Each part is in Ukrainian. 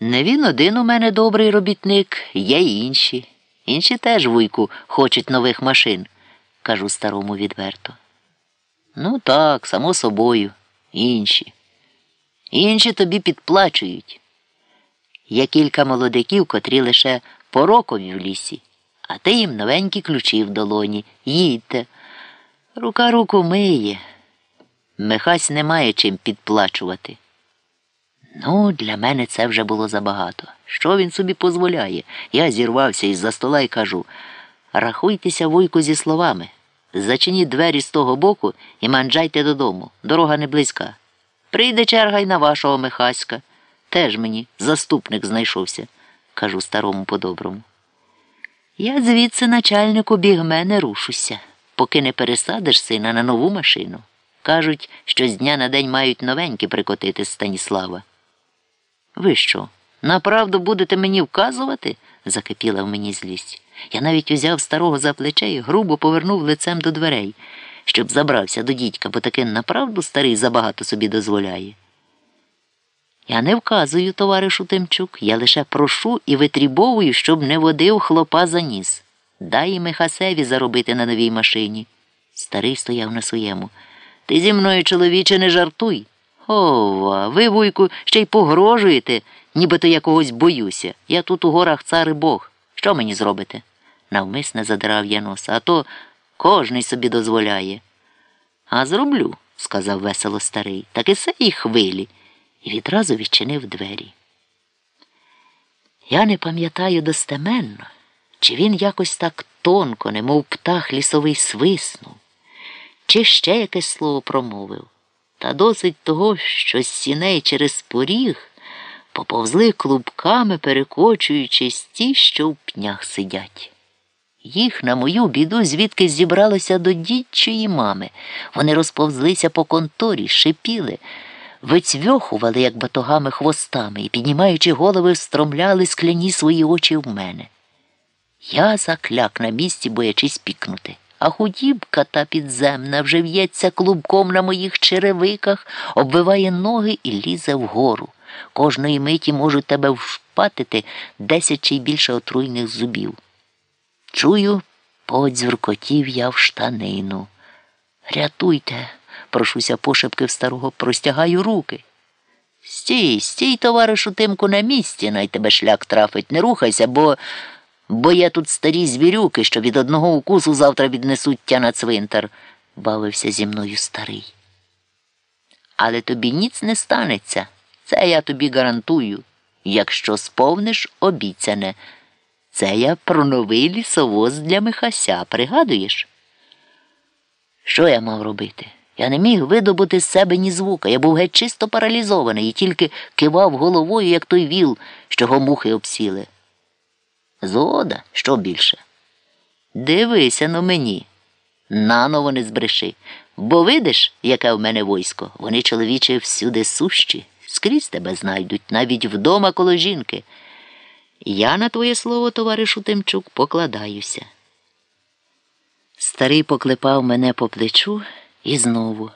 Не він один у мене добрий робітник, є інші. Інші теж, вуйку, хочуть нових машин, кажу старому відверто. Ну так, само собою, інші. Інші тобі підплачують. Є кілька молодиків, котрі лише по рокові в лісі, а ти їм новенькі ключі в долоні. Їдьте. Рука руку миє. Михась не має чим підплачувати. Ну, для мене це вже було забагато. Що він собі дозволяє? Я зірвався із за стола і кажу рахуйтеся, вуйку, зі словами. Зачиніть двері з того боку і манджайте додому. Дорога не близька. Прийде черга й на вашого Михаська. Теж мені заступник знайшовся, кажу старому по-доброму. Я звідси, начальнику, бігме не рушуся, поки не пересадиш сина на нову машину. Кажуть, що з дня на день мають новенькі прикотити Станіслава. Ви що, направду будете мені вказувати? закипіла в мені злість. Я навіть узяв старого за плече і грубо повернув лицем до дверей, щоб забрався до дідька, бо таки направду старий забагато собі дозволяє. Я не вказую, товаришу Тимчук, я лише прошу і витрібовую, щоб не водив хлопа за ніс. Дай Михасеві заробити на новій машині. Старий стояв на своєму. Ти зі мною, чоловіче, не жартуй. Ова, ви, вуйку, ще й погрожуєте, нібито я когось боюся. Я тут у горах цар і Бог. Що мені зробите? Навмисне задирав я носа, а то кожний собі дозволяє. А зроблю, сказав весело старий, так і все і хвилі, і відразу відчинив двері. Я не пам'ятаю достеменно, чи він якось так тонко, немов птах лісовий свиснув, чи ще якесь слово промовив. Та досить того, що з сіней через поріг поповзли клубками, перекочуючись ті, що в пнях сидять. Їх, на мою біду, звідки зібралося до дідчої мами. Вони розповзлися по конторі, шипіли, вицвьохували, як батогами хвостами, і, піднімаючи голови, встромляли скляні свої очі в мене. Я закляк на місці, боячись пікнути. А худібка та підземна вже в'ється клубком на моїх черевиках, оббиває ноги і лізе вгору. Кожної миті можуть тебе вшпатити десять чи більше отруйних зубів. Чую, подзюркотів я в штанину. Рятуйте, прошуся пошепки в старого, простягаю руки. Стій, стій, товаришу Тимку, на місці, най тебе шлях трафить, не рухайся, бо. Бо є тут старі звірюки, що від одного укусу завтра віднесуть тя на цвинтар, бавився зі мною старий. Але тобі ніц не станеться, це я тобі гарантую, якщо сповниш обіцяне. Це я про новий лісовоз для Михася, пригадуєш? Що я мав робити? Я не міг видобути з себе ні звука. Я був геть чисто паралізований і тільки кивав головою, як той віл, що його мухи обсіли. Згода, що більше? Дивися на мені, наново не збреши, бо видиш, яке в мене войсько, вони, чоловіче, всюди сущі, скрізь тебе знайдуть, навіть вдома коло жінки. Я на твоє слово, товаришу Тимчук, покладаюся. Старий поклепав мене по плечу і знову,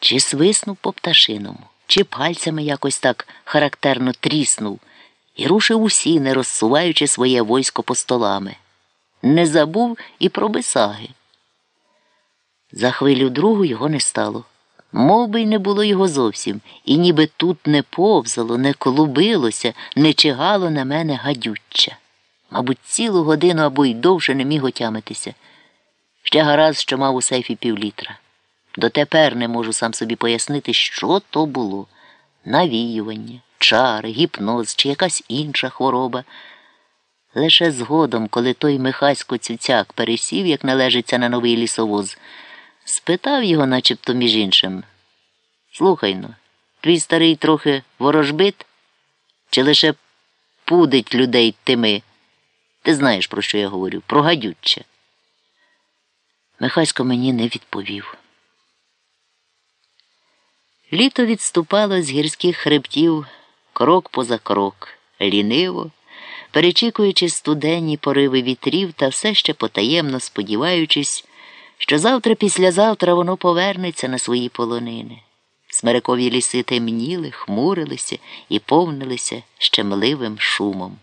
чи свиснув по пташиному, чи пальцями якось так характерно тріснув і рушив усі, не розсуваючи своє войсько по столами. Не забув і про бисаги. За хвилю другу його не стало. Мов би й не було його зовсім, і ніби тут не повзало, не клубилося, не чигало на мене гадюччя. Мабуть, цілу годину або й довше не міг отямитися. Ще гаразд, що мав у сейфі півлітра. Дотепер не можу сам собі пояснити, що то було навіювання чари, гіпноз чи якась інша хвороба. Лише згодом, коли той Михасько Цюцяк пересів, як належиться на новий лісовоз, спитав його, начебто між іншим. Слухай ну, твій старий трохи ворожбит, чи лише пудить людей тими? Ти знаєш, про що я говорю, про гадюче. Михасько мені не відповів. Літо відступало з гірських хребтів крок поза крок, ліниво, перечікуючи студенні пориви вітрів та все ще потаємно сподіваючись, що завтра післязавтра воно повернеться на свої полонини. Смерекові ліси темніли, хмурилися і повнилися щемливим шумом.